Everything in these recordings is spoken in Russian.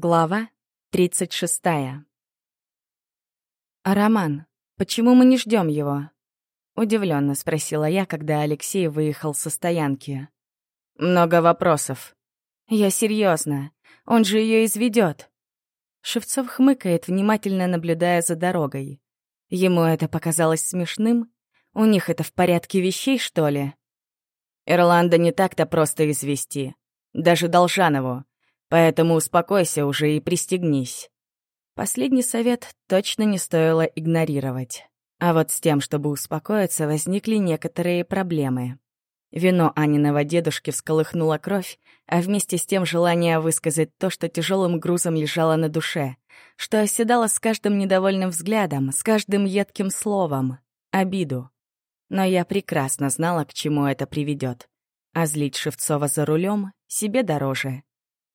Глава 36. «А Роман, почему мы не ждем его?» — удивленно спросила я, когда Алексей выехал со стоянки. «Много вопросов». «Я серьезно. Он же ее изведет. Шевцов хмыкает, внимательно наблюдая за дорогой. Ему это показалось смешным. У них это в порядке вещей, что ли? Ирланда не так-то просто извести. Даже Должанову. Поэтому успокойся уже и пристегнись. Последний совет точно не стоило игнорировать. А вот с тем, чтобы успокоиться, возникли некоторые проблемы. Вино Аниного дедушки всколыхнуло кровь, а вместе с тем желание высказать то, что тяжелым грузом лежало на душе, что оседало с каждым недовольным взглядом, с каждым едким словом, обиду. Но я прекрасно знала, к чему это приведет. А злить Шевцова за рулем себе дороже.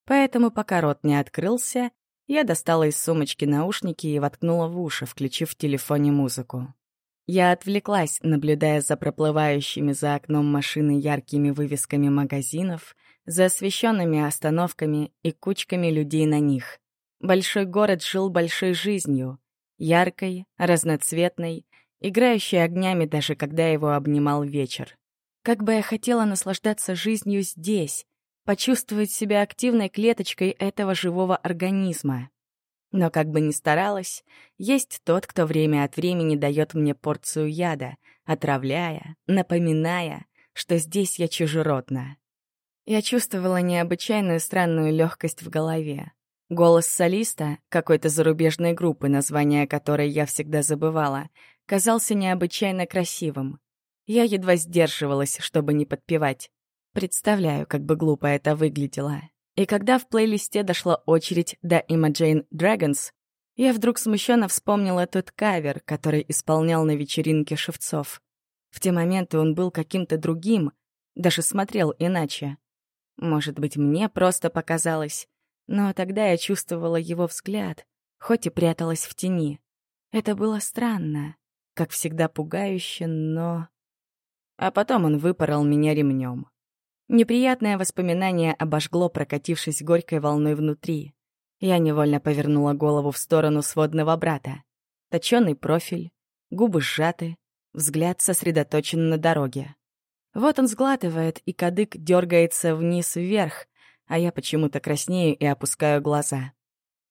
Поэтому, пока рот не открылся, я достала из сумочки наушники и воткнула в уши, включив в телефоне музыку. Я отвлеклась, наблюдая за проплывающими за окном машины яркими вывесками магазинов, за освещенными остановками и кучками людей на них. Большой город жил большой жизнью, яркой, разноцветной, играющей огнями даже когда его обнимал вечер. Как бы я хотела наслаждаться жизнью здесь, почувствовать себя активной клеточкой этого живого организма. Но как бы ни старалась, есть тот, кто время от времени дает мне порцию яда, отравляя, напоминая, что здесь я чужеродна. Я чувствовала необычайную странную легкость в голове. Голос солиста, какой-то зарубежной группы, название которой я всегда забывала, казался необычайно красивым. Я едва сдерживалась, чтобы не подпевать. Представляю, как бы глупо это выглядело. И когда в плейлисте дошла очередь до Imagine Dragons, я вдруг смущенно вспомнила тот кавер, который исполнял на вечеринке Шевцов. В те моменты он был каким-то другим, даже смотрел иначе. Может быть, мне просто показалось, но тогда я чувствовала его взгляд, хоть и пряталась в тени. Это было странно, как всегда пугающе, но... А потом он выпорол меня ремнем. Неприятное воспоминание обожгло, прокатившись горькой волной внутри. Я невольно повернула голову в сторону сводного брата. Точёный профиль, губы сжаты, взгляд сосредоточен на дороге. Вот он сглатывает, и кадык дергается вниз-вверх, а я почему-то краснею и опускаю глаза.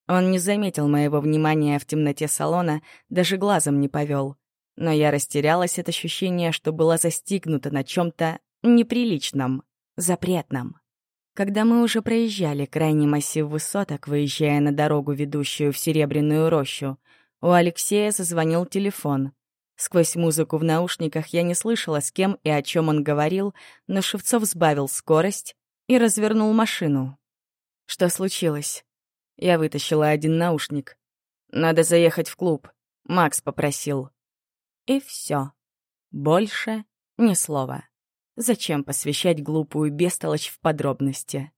Он не заметил моего внимания в темноте салона, даже глазом не повел. Но я растерялась от ощущения, что была застигнута на чем то неприличном запретном. Когда мы уже проезжали крайний массив высоток, выезжая на дорогу, ведущую в Серебряную рощу, у Алексея зазвонил телефон. Сквозь музыку в наушниках я не слышала, с кем и о чем он говорил, но Шевцов сбавил скорость и развернул машину. Что случилось? Я вытащила один наушник. «Надо заехать в клуб», — Макс попросил. И все. Больше ни слова. Зачем посвящать глупую бестолочь в подробности?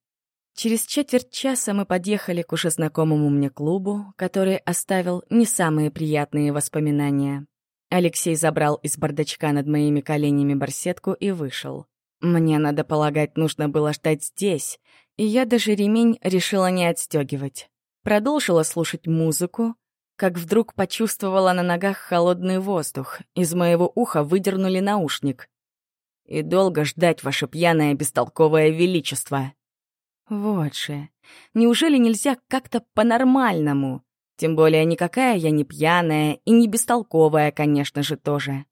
Через четверть часа мы подъехали к уже знакомому мне клубу, который оставил не самые приятные воспоминания. Алексей забрал из бардачка над моими коленями барсетку и вышел. Мне, надо полагать, нужно было ждать здесь, и я даже ремень решила не отстегивать. Продолжила слушать музыку, как вдруг почувствовала на ногах холодный воздух. Из моего уха выдернули наушник. И долго ждать ваше пьяное бестолковое величество. Вот же. Неужели нельзя как-то по-нормальному? Тем более никакая я не пьяная и не бестолковая, конечно же, тоже.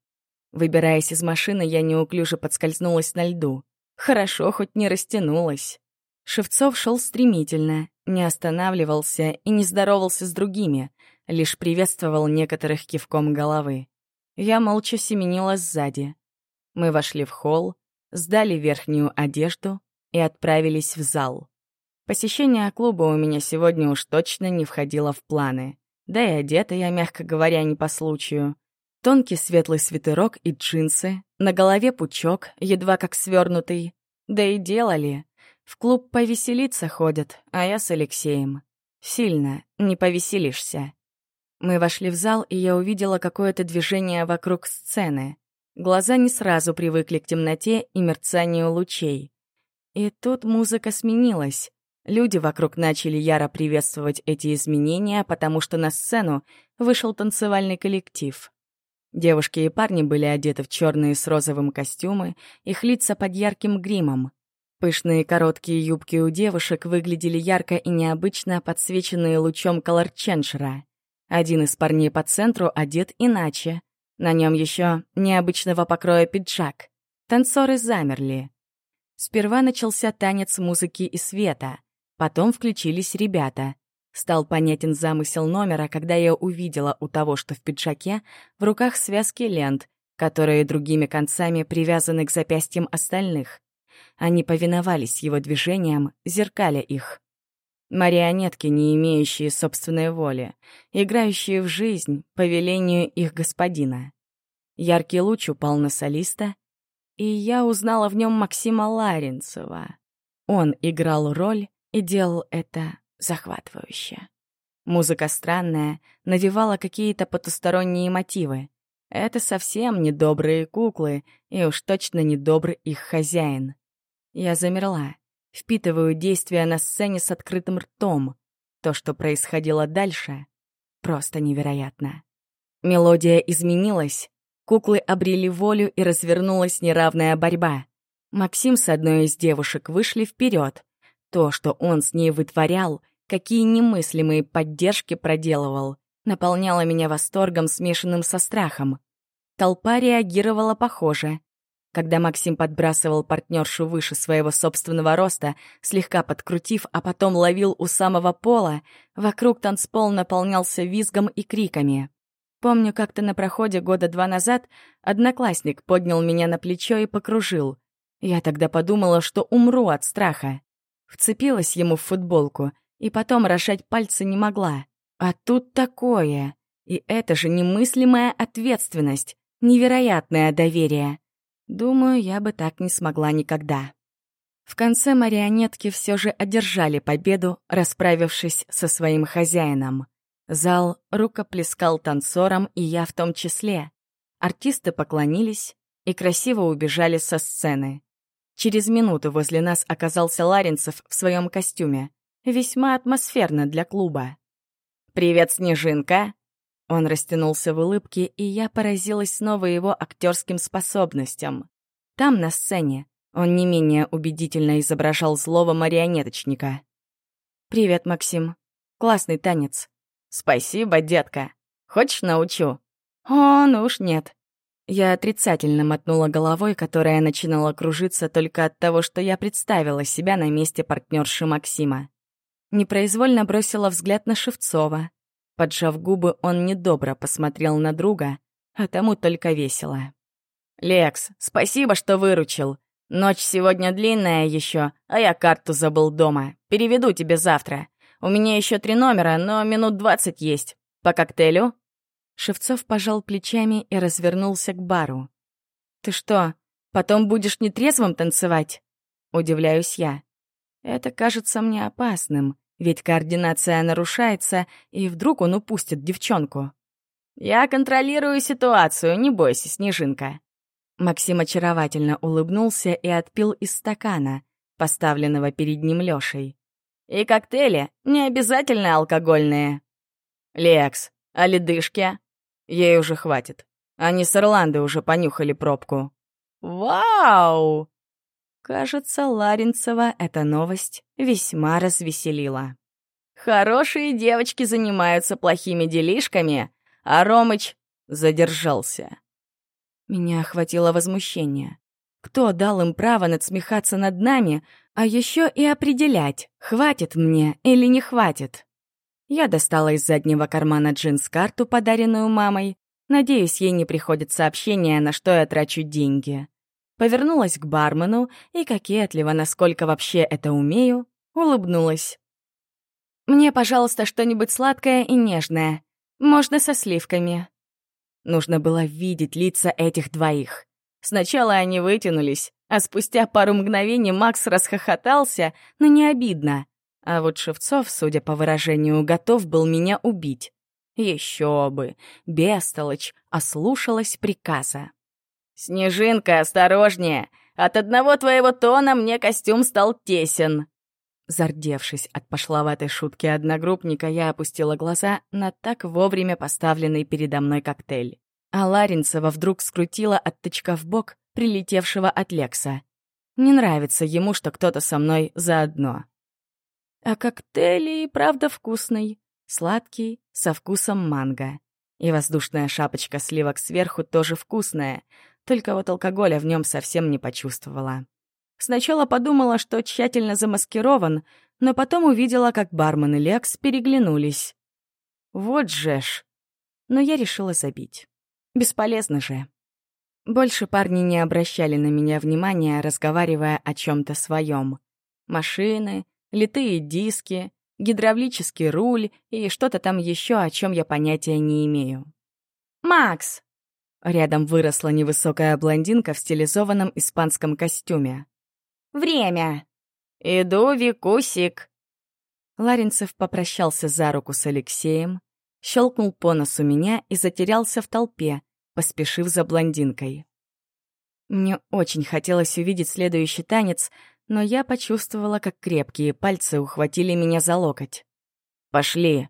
Выбираясь из машины, я неуклюже подскользнулась на льду. Хорошо, хоть не растянулась. Шевцов шел стремительно, не останавливался и не здоровался с другими, лишь приветствовал некоторых кивком головы. Я молча семенила сзади. Мы вошли в холл, сдали верхнюю одежду и отправились в зал. Посещение клуба у меня сегодня уж точно не входило в планы. Да и одета я, мягко говоря, не по случаю. Тонкий светлый свитерок и джинсы, на голове пучок, едва как свернутый. Да и делали. В клуб повеселиться ходят, а я с Алексеем. Сильно не повеселишься. Мы вошли в зал, и я увидела какое-то движение вокруг сцены. Глаза не сразу привыкли к темноте и мерцанию лучей. И тут музыка сменилась. Люди вокруг начали яро приветствовать эти изменения, потому что на сцену вышел танцевальный коллектив. Девушки и парни были одеты в черные с розовым костюмы, их лица под ярким гримом. Пышные короткие юбки у девушек выглядели ярко и необычно подсвеченные лучом колорченшера. Один из парней по центру одет иначе. На нем еще необычного покроя пиджак. Танцоры замерли. Сперва начался танец музыки и света. Потом включились ребята. Стал понятен замысел номера, когда я увидела у того, что в пиджаке, в руках связки лент, которые другими концами привязаны к запястьям остальных. Они повиновались его движениям, зеркаля их. Марионетки, не имеющие собственной воли, играющие в жизнь по велению их господина. Яркий луч упал на солиста, и я узнала в нем Максима Ларинцева. Он играл роль и делал это захватывающе. Музыка странная, навевала какие-то потусторонние мотивы. Это совсем не добрые куклы, и уж точно не добрый их хозяин. Я замерла, впитываю действия на сцене с открытым ртом. То, что происходило дальше, просто невероятно. Мелодия изменилась, куклы обрели волю и развернулась неравная борьба. Максим с одной из девушек вышли вперед, то, что он с ней вытворял, какие немыслимые поддержки проделывал, наполняло меня восторгом, смешанным со страхом. Толпа реагировала похоже. Когда Максим подбрасывал партнершу выше своего собственного роста, слегка подкрутив, а потом ловил у самого пола, вокруг танцпол наполнялся визгом и криками. Помню, как-то на проходе года два назад одноклассник поднял меня на плечо и покружил. Я тогда подумала, что умру от страха. Вцепилась ему в футболку и потом рожать пальцы не могла. А тут такое. И это же немыслимая ответственность, невероятное доверие. Думаю, я бы так не смогла никогда. В конце марионетки все же одержали победу, расправившись со своим хозяином. Зал рукоплескал танцорам, и я в том числе. Артисты поклонились и красиво убежали со сцены. Через минуту возле нас оказался Ларинцев в своем костюме. Весьма атмосферно для клуба. «Привет, Снежинка!» Он растянулся в улыбке, и я поразилась снова его актерским способностям. Там, на сцене, он не менее убедительно изображал злого марионеточника. «Привет, Максим. Классный танец». «Спасибо, детка. Хочешь, научу?» «О, ну уж нет. Я отрицательно мотнула головой, которая начинала кружиться только от того, что я представила себя на месте партнерши Максима. Непроизвольно бросила взгляд на Шевцова. Поджав губы, он недобро посмотрел на друга, а тому только весело. «Лекс, спасибо, что выручил. Ночь сегодня длинная еще, а я карту забыл дома. Переведу тебе завтра. У меня еще три номера, но минут двадцать есть. По коктейлю?» Шевцов пожал плечами и развернулся к бару. «Ты что, потом будешь нетрезвым танцевать?» Удивляюсь я. Это кажется мне опасным, ведь координация нарушается, и вдруг он упустит девчонку. «Я контролирую ситуацию, не бойся, Снежинка». Максим очаровательно улыбнулся и отпил из стакана, поставленного перед ним Лёшей. «И коктейли не обязательно алкогольные». «Лекс, а ледышки?» Ей уже хватит. Они с Ирланды уже понюхали пробку. Вау! Кажется, Ларинцева эта новость весьма развеселила. Хорошие девочки занимаются плохими делишками, а Ромыч задержался. Меня охватило возмущение. Кто дал им право надсмехаться над нами, а еще и определять, хватит мне или не хватит? Я достала из заднего кармана джинс карту, подаренную мамой. Надеюсь, ей не приходит сообщение, на что я трачу деньги. Повернулась к бармену и кокетливо, насколько вообще это умею, улыбнулась. «Мне, пожалуйста, что-нибудь сладкое и нежное. Можно со сливками». Нужно было видеть лица этих двоих. Сначала они вытянулись, а спустя пару мгновений Макс расхохотался, но не обидно. А вот Шевцов, судя по выражению, готов был меня убить. Еще бы! Бестолочь ослушалась приказа. «Снежинка, осторожнее! От одного твоего тона мне костюм стал тесен!» Зардевшись от пошловатой шутки одногруппника, я опустила глаза на так вовремя поставленный передо мной коктейль. А Ларинцева вдруг скрутила от тычка в бок, прилетевшего от Лекса. Не нравится ему, что кто-то со мной заодно. А коктейль и правда вкусный. Сладкий, со вкусом манго. И воздушная шапочка сливок сверху тоже вкусная, только вот алкоголя в нем совсем не почувствовала. Сначала подумала, что тщательно замаскирован, но потом увидела, как бармен и Лекс переглянулись. Вот же ж. Но я решила забить. Бесполезно же. Больше парни не обращали на меня внимания, разговаривая о чем то своем. Машины, литые диски, гидравлический руль и что-то там еще, о чем я понятия не имею. «Макс!» Рядом выросла невысокая блондинка в стилизованном испанском костюме. «Время!» «Иду, Викусик!» Ларинцев попрощался за руку с Алексеем, щелкнул по носу меня и затерялся в толпе, поспешив за блондинкой. Мне очень хотелось увидеть следующий танец, но я почувствовала, как крепкие пальцы ухватили меня за локоть. «Пошли!»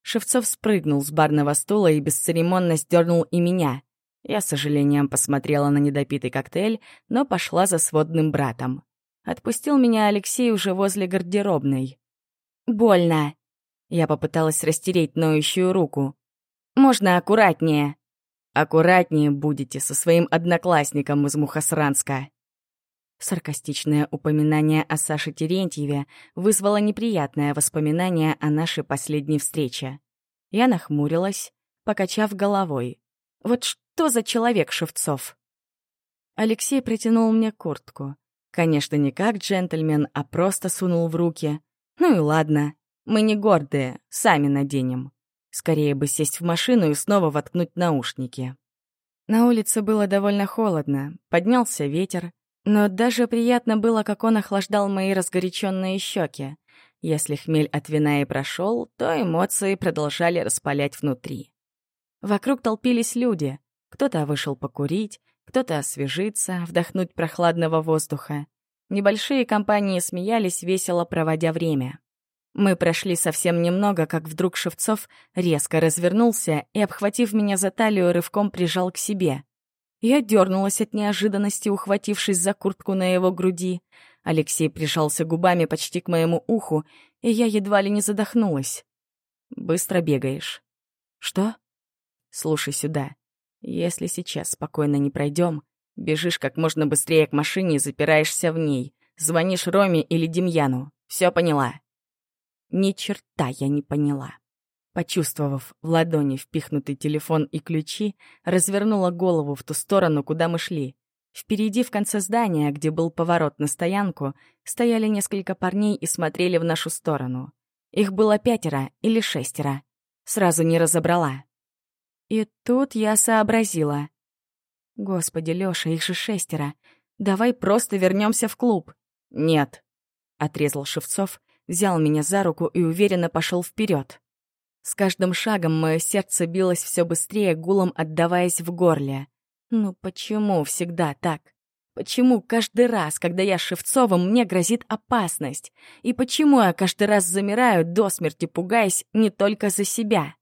Шевцов спрыгнул с барного стула и бесцеремонно сдернул и меня. Я с сожалением посмотрела на недопитый коктейль, но пошла за сводным братом. Отпустил меня Алексей уже возле гардеробной. «Больно!» Я попыталась растереть ноющую руку. «Можно аккуратнее?» «Аккуратнее будете со своим одноклассником из Мухосранска!» Саркастичное упоминание о Саше Терентьеве вызвало неприятное воспоминание о нашей последней встрече. Я нахмурилась, покачав головой. Вот что за человек Шевцов? Алексей протянул мне куртку. Конечно, не как джентльмен, а просто сунул в руки. Ну и ладно, мы не гордые, сами наденем. Скорее бы сесть в машину и снова воткнуть наушники. На улице было довольно холодно, поднялся ветер, но даже приятно было, как он охлаждал мои разгоряченные щеки. Если хмель от вина и прошел, то эмоции продолжали распалять внутри. Вокруг толпились люди. Кто-то вышел покурить, кто-то освежиться, вдохнуть прохладного воздуха. Небольшие компании смеялись, весело проводя время. Мы прошли совсем немного, как вдруг Шевцов резко развернулся и, обхватив меня за талию, рывком прижал к себе. Я дернулась от неожиданности, ухватившись за куртку на его груди. Алексей прижался губами почти к моему уху, и я едва ли не задохнулась. «Быстро бегаешь». «Что?» «Слушай сюда. Если сейчас спокойно не пройдем, бежишь как можно быстрее к машине и запираешься в ней. Звонишь Роме или Демьяну. Все поняла?» Ни черта я не поняла. Почувствовав в ладони впихнутый телефон и ключи, развернула голову в ту сторону, куда мы шли. Впереди, в конце здания, где был поворот на стоянку, стояли несколько парней и смотрели в нашу сторону. Их было пятеро или шестеро. Сразу не разобрала. И тут я сообразила. «Господи, Лёша, их же шестеро. Давай просто вернемся в клуб». «Нет», — отрезал Шевцов, взял меня за руку и уверенно пошел вперед. С каждым шагом мое сердце билось все быстрее, гулом отдаваясь в горле. Ну почему всегда так? Почему каждый раз, когда я Шевцовым, мне грозит опасность? И почему я каждый раз замираю, до смерти пугаясь не только за себя?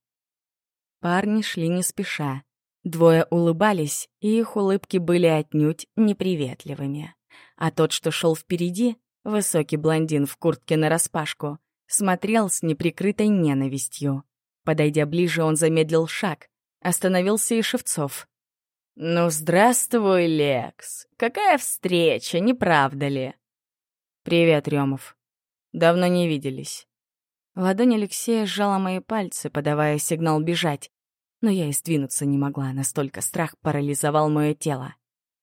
Парни шли не спеша. Двое улыбались, и их улыбки были отнюдь неприветливыми. А тот, что шел впереди, высокий блондин в куртке нараспашку, смотрел с неприкрытой ненавистью. Подойдя ближе, он замедлил шаг. Остановился и Шевцов. «Ну, здравствуй, Лекс. Какая встреча, не правда ли?» «Привет, Рёмов. Давно не виделись». Ладонь Алексея сжала мои пальцы, подавая сигнал бежать. Но я и сдвинуться не могла, настолько страх парализовал мое тело.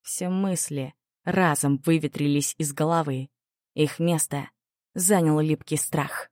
Все мысли разом выветрились из головы. Их место занял липкий страх.